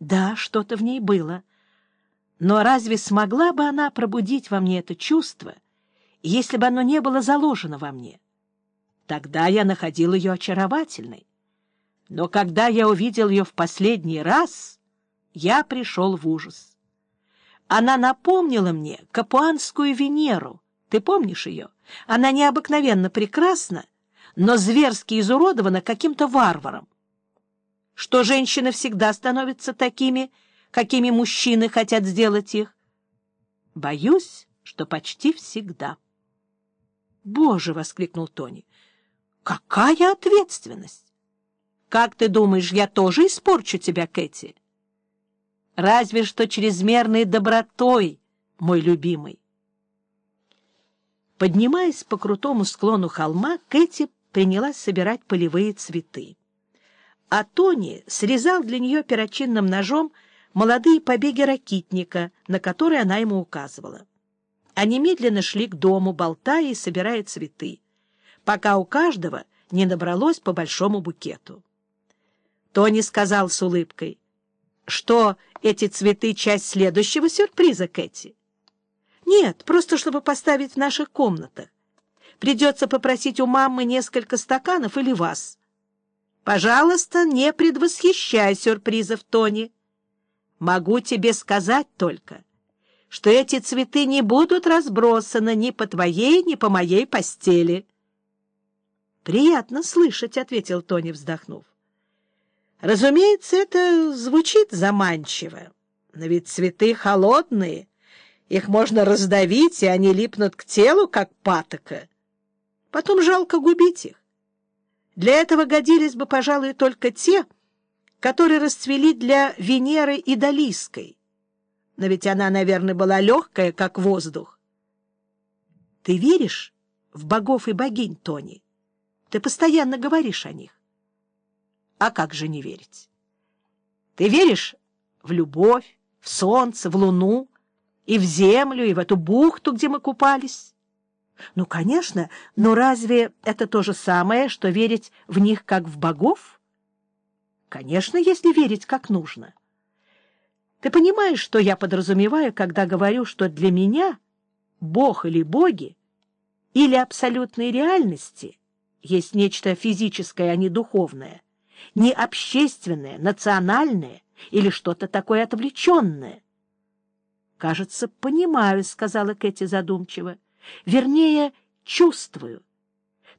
Да, что-то в ней было. Но разве смогла бы она пробудить во мне это чувство, если бы оно не было заложено во мне? Тогда я находил ее очаровательной. Но когда я увидел ее в последний раз, я пришел в ужас. Она напомнила мне капуанскую Венеру. Ты помнишь ее? Она необыкновенно прекрасна, но зверски изуродована каким-то варваром. Что женщины всегда становятся такими, какими мужчины хотят сделать их? Боюсь, что почти всегда. «Боже!» — воскликнул Тони. «Какая ответственность! Как ты думаешь, я тоже испорчу тебя, Кэти?» «Разве что чрезмерной добротой, мой любимый». Поднимаясь по крутому склону холма, Кэти принялась собирать полевые цветы. А Тони срезал для нее перочинным ножом молодые побеги ракитника, на которые она ему указывала. Они медленно шли к дому, болтая и собирая цветы, пока у каждого не набралось по большому букету. Тони сказал с улыбкой, что эти цветы — часть следующего сюрприза, Кэти. Нет, просто чтобы поставить в наших комнатах. Придется попросить у мамы несколько стаканов или вас. Пожалуйста, не предвосхищай сюрпризов, Тони. Могу тебе сказать только, что эти цветы не будут разбросаны ни по твоей, ни по моей постели. — Приятно слышать, — ответил Тони, вздохнув. — Разумеется, это звучит заманчиво, но ведь цветы холодные, их можно раздавить, и они липнут к телу, как патока. Потом жалко губить их. Для этого годились бы, пожалуй, только те, которые расцвели для Венеры и Идолийской. Но ведь она, наверное, была легкая, как воздух. Ты веришь в богов и богинь, Тони? Ты постоянно говоришь о них. А как же не верить? Ты веришь в любовь, в солнце, в луну, и в землю, и в эту бухту, где мы купались? Ну, конечно, но разве это то же самое, что верить в них как в богов? Конечно, если верить как нужно. Ты понимаешь, что я подразумеваю, когда говорю, что для меня бог или боги или абсолютные реальности есть нечто физическое, а не духовное, не общественное, национальное или что-то такое отвлеченное. «Кажется, понимаю», — сказала Кэти задумчиво. Вернее, чувствую.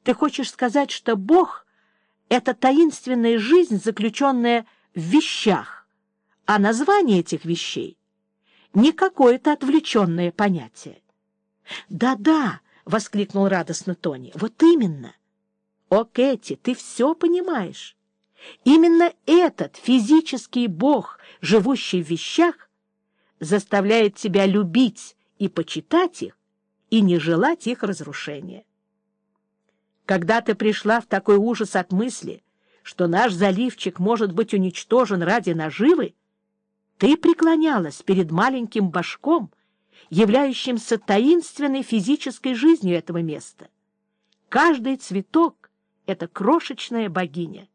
Ты хочешь сказать, что Бог — это таинственная жизнь, заключенная в вещах, а название этих вещей — не какое-то отвлеченное понятие. «Да-да», — воскликнул радостно Тони, — «вот именно». «О, Кэти, ты все понимаешь. Именно этот физический Бог, живущий в вещах, заставляет тебя любить и почитать их, и не желать их разрушения. Когда ты пришла в такой ужас от мысли, что наш заливчик может быть уничтожен ради наживы, ты преклонялась перед маленьким башком, являющимся таинственной физической жизнью этого места. Каждый цветок — это крошечная богиня.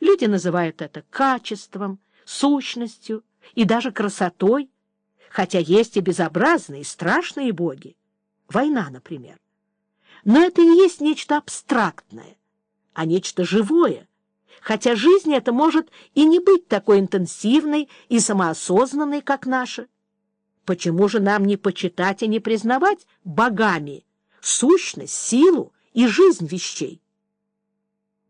Люди называют это качеством, сущностью и даже красотой, хотя есть и безобразные, страшные боги. Война, например. Но это и есть нечто абстрактное, а нечто живое, хотя жизнь эта может и не быть такой интенсивной и самоосознанной, как наша. Почему же нам не почитать и не признавать богами сущность, силу и жизнь вещей?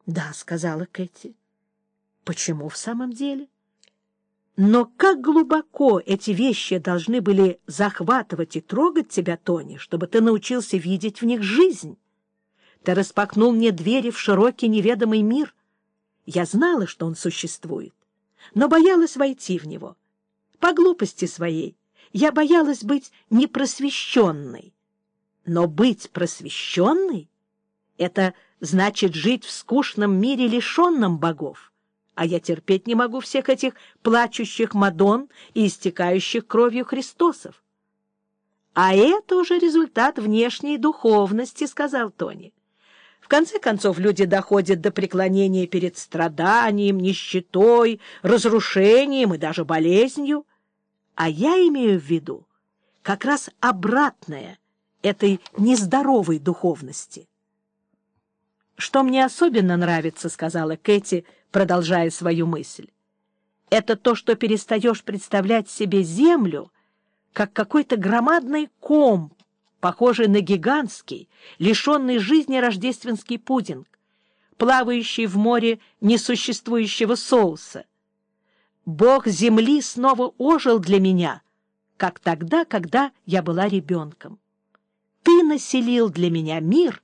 — Да, — сказала Кэти. — Почему в самом деле? Но как глубоко эти вещи должны были захватывать и трогать тебя, Тони, чтобы ты научился видеть в них жизнь? Ты распахнул мне двери в широкий неведомый мир. Я знала, что он существует, но боялась войти в него. По глупости своей я боялась быть непросвещенной. Но быть просвещенной — это значит жить в скучном мире, лишенном богов а я терпеть не могу всех этих плачущих Мадон и истекающих кровью Христосов. — А это уже результат внешней духовности, — сказал Тони. — В конце концов, люди доходят до преклонения перед страданием, нищетой, разрушением и даже болезнью. А я имею в виду как раз обратное этой нездоровой духовности. «Что мне особенно нравится, — сказала Кэти, продолжая свою мысль, — это то, что перестаешь представлять себе землю как какой-то громадный ком, похожий на гигантский, лишенный жизни рождественский пудинг, плавающий в море несуществующего соуса. Бог земли снова ожил для меня, как тогда, когда я была ребенком. Ты населил для меня мир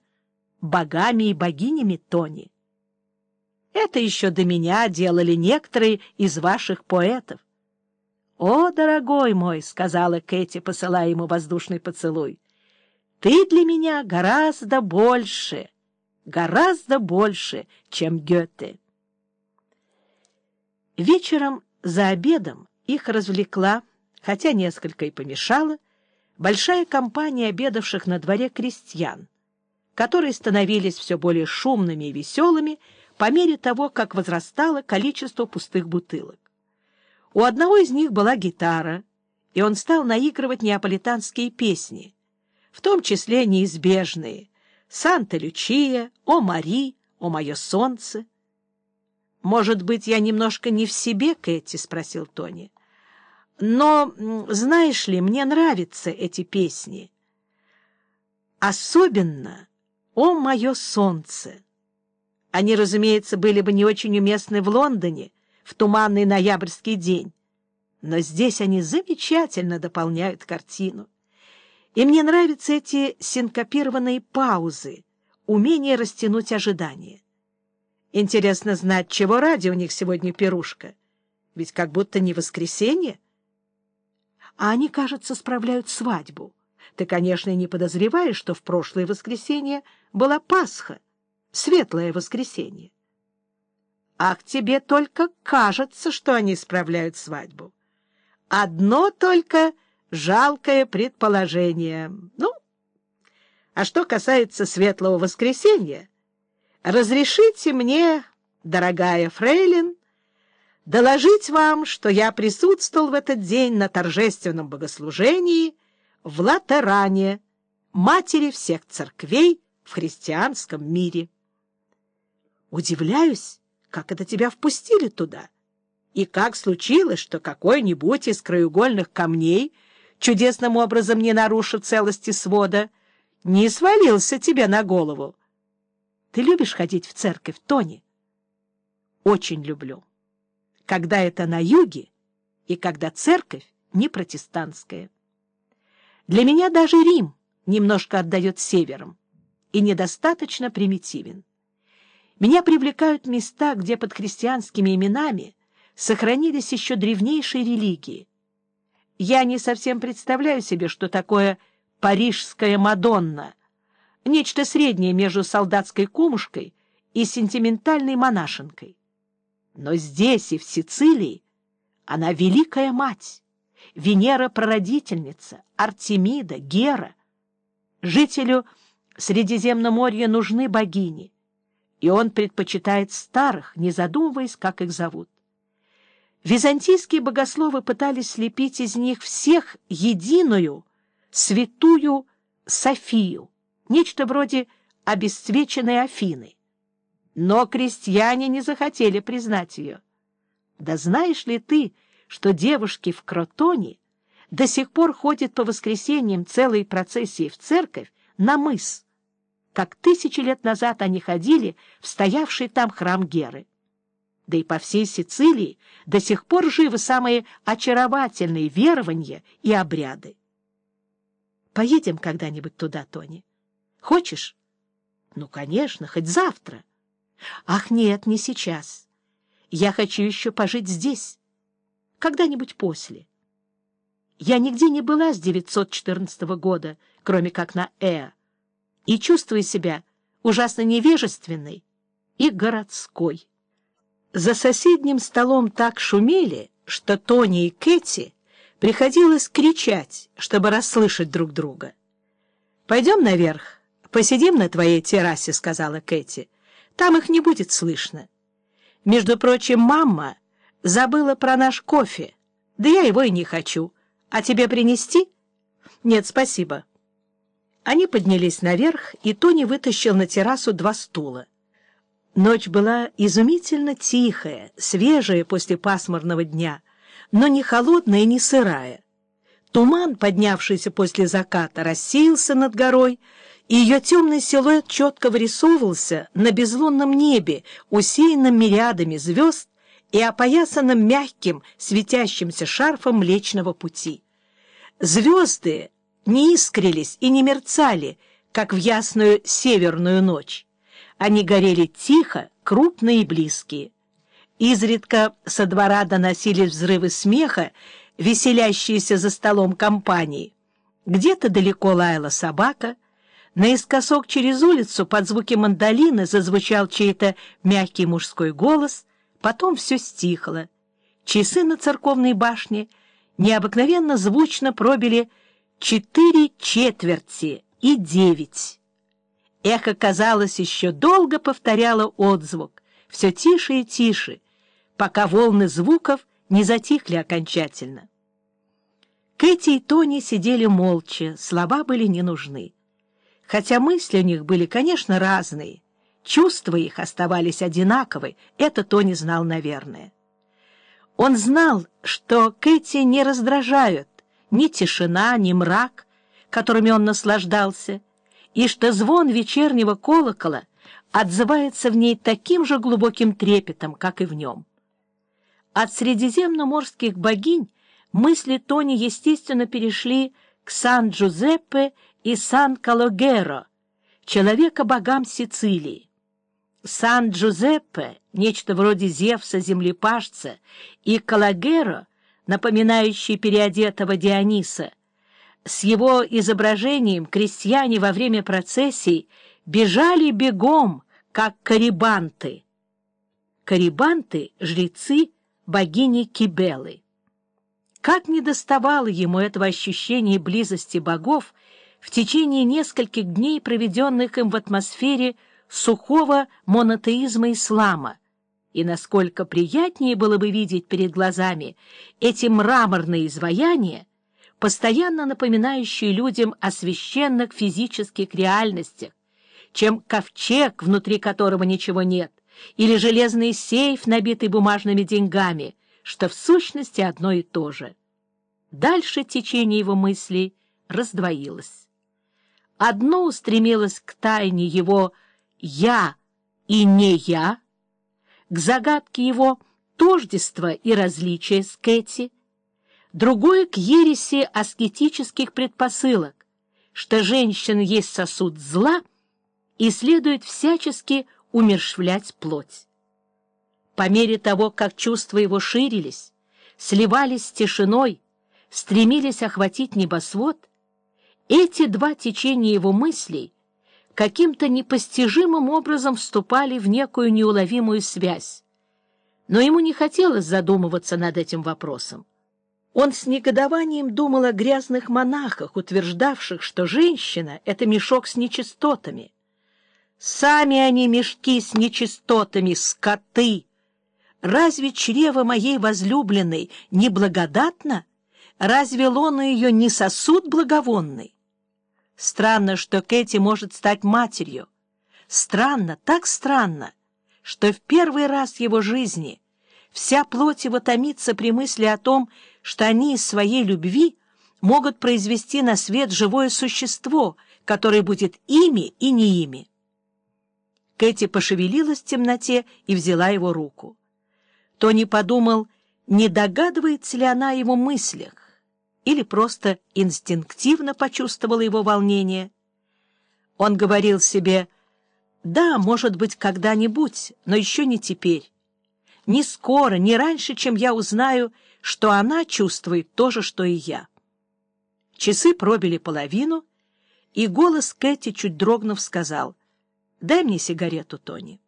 богами и богинями Тони. Это еще до меня делали некоторые из ваших поэтов. «О, дорогой мой!» — сказала Кэти, посылая ему воздушный поцелуй. «Ты для меня гораздо больше, гораздо больше, чем Гёте». Вечером за обедом их развлекла, хотя несколько и помешала, большая компания обедавших на дворе крестьян, которые становились все более шумными и веселыми по мере того, как возрастало количество пустых бутылок. У одного из них была гитара, и он стал наигрывать неаполитанские песни, в том числе неизбежные «Санта-Лючия», «О Мари», «О мое солнце». «Может быть, я немножко не в себе, Кэти?» — спросил Тони. «Но, знаешь ли, мне нравятся эти песни. Особенно «О мое солнце». Они, разумеется, были бы не очень уместны в Лондоне, в туманный ноябрьский день. Но здесь они замечательно дополняют картину. И мне нравятся эти синкопированные паузы, умение растянуть ожидание. Интересно знать, чего ради у них сегодня пирушка. Ведь как будто не воскресенье. А они, кажется, справляют свадьбу. Ты, конечно, не подозреваешь, что в прошлое воскресенье была Пасха, светлое воскресенье. Ах, тебе только кажется, что они справляют свадьбу. Одно только жалкое предположение. Ну, а что касается Светлого Воскресенья, разрешите мне, дорогая фрейлин, доложить вам, что я присутствовал в этот день на торжественном богослужении в Латеране, матери всех церквей в христианском мире. Удивляюсь, как это тебя впустили туда? И как случилось, что какой-нибудь из краеугольных камней, чудесным образом не нарушив целости свода, не свалился тебе на голову? Ты любишь ходить в церковь, Тони? Очень люблю. Когда это на юге и когда церковь не протестантская. Для меня даже Рим немножко отдает севером и недостаточно примитивен. Меня привлекают места, где под христианскими именами сохранились еще древнейшие религии. Я не совсем представляю себе, что такое парижская Мадонна, нечто среднее между солдатской кумушкой и сентиментальной монашенкой. Но здесь и в Сицилии она великая мать, Венера-прародительница, Артемида, Гера. Жителю Средиземноморья нужны богини — и он предпочитает старых, не задумываясь, как их зовут. Византийские богословы пытались слепить из них всех единую, святую Софию, нечто вроде обесцвеченной Афины. Но крестьяне не захотели признать ее. Да знаешь ли ты, что девушки в Кротоне до сих пор ходят по воскресеньям целой процессии в церковь на мыс, как тысячи лет назад они ходили в стоявший там храм Геры. Да и по всей Сицилии до сих пор живы самые очаровательные верования и обряды. Поедем когда-нибудь туда, Тони? Хочешь? Ну, конечно, хоть завтра. Ах, нет, не сейчас. Я хочу еще пожить здесь. Когда-нибудь после. Я нигде не была с 914 года, кроме как на Э и чувствую себя ужасно невежественной и городской. За соседним столом так шумели, что Тони и Кэти приходилось кричать, чтобы расслышать друг друга. «Пойдем наверх», «Посидим на твоей террасе», — сказала Кэти. «Там их не будет слышно. Между прочим, мама забыла про наш кофе. Да я его и не хочу. А тебе принести?» «Нет, спасибо». Они поднялись наверх, и Тони вытащил на террасу два стула. Ночь была изумительно тихая, свежая после пасмурного дня, но не холодная и не сырая. Туман, поднявшийся после заката, рассеялся над горой, и ее темный силуэт четко вырисовывался на безлунном небе, усеянном мириадами звезд и опоясанном мягким, светящимся шарфом Млечного Пути. Звезды не искрились и не мерцали, как в ясную северную ночь. Они горели тихо, крупные и близкие. Изредка со двора доносились взрывы смеха, веселящиеся за столом компании. Где-то далеко лаяла собака. Наискосок через улицу под звуки мандолины зазвучал чей-то мягкий мужской голос, потом все стихло. Часы на церковной башне необыкновенно звучно пробили четыре четверти и девять. Эхо, казалось, еще долго повторяло отзвук, все тише и тише, пока волны звуков не затихли окончательно. Кэти и Тони сидели молча, слова были не нужны. Хотя мысли у них были, конечно, разные, чувства их оставались одинаковы, это Тони знал, наверное. Он знал, что Кэти не раздражают ни тишина, ни мрак, которыми он наслаждался, и что звон вечернего колокола отзывается в ней таким же глубоким трепетом, как и в нем. От средиземноморских богинь мысли Тони, естественно, перешли к Сан-Джузеппе и Сан-Калогеро, человека-богам Сицилии. Сан-Джузеппе, нечто вроде Зевса-землепашца, и Калагеро, напоминающий переодетого Диониса — с его изображением крестьяне во время процессий бежали бегом, как карибанты. Карибанты — жрецы богини Кибелы. Как не доставало ему этого ощущения близости богов в течение нескольких дней, проведенных им в атмосфере сухого монотеизма ислама, и насколько приятнее было бы видеть перед глазами эти мраморные изваяния, постоянно напоминающие людям о священных физических реальностях, чем ковчег, внутри которого ничего нет, или железный сейф, набитый бумажными деньгами, что в сущности одно и то же. Дальше течение его мыслей раздвоилось. Одно устремилось к тайне его «я» и «не я», к загадке его тождества и различия с Кэти, другое к ереси аскетических предпосылок, что женщина есть сосуд зла и следует всячески умершвлять плоть. По мере того, как чувства его ширились, сливались с тишиной, стремились охватить небосвод, эти два течения его мыслей каким-то непостижимым образом вступали в некую неуловимую связь. Но ему не хотелось задумываться над этим вопросом. Он с негодованием думал о грязных монахах, утверждавших, что женщина — это мешок с нечистотами. Сами они мешки с нечистотами, скоты! Разве чрево моей возлюбленной неблагодатно? Разве лона ее не сосуд благовонный? Странно, что Кэти может стать матерью. Странно, так странно, что в первый раз в его жизни вся плоть его томится при мысли о том, что они из своей любви могут произвести на свет живое существо, которое будет ими и не ими. Кэти пошевелилась в темноте и взяла его руку. Тони подумал, не догадывается ли она о его мыслях, или просто инстинктивно почувствовала его волнение. Он говорил себе, «Да, может быть, когда-нибудь, но еще не теперь. Не скоро, не раньше, чем я узнаю, что она чувствует то же, что и я. Часы пробили половину, и голос Кэти, чуть дрогнув, сказал, «Дай мне сигарету, Тони».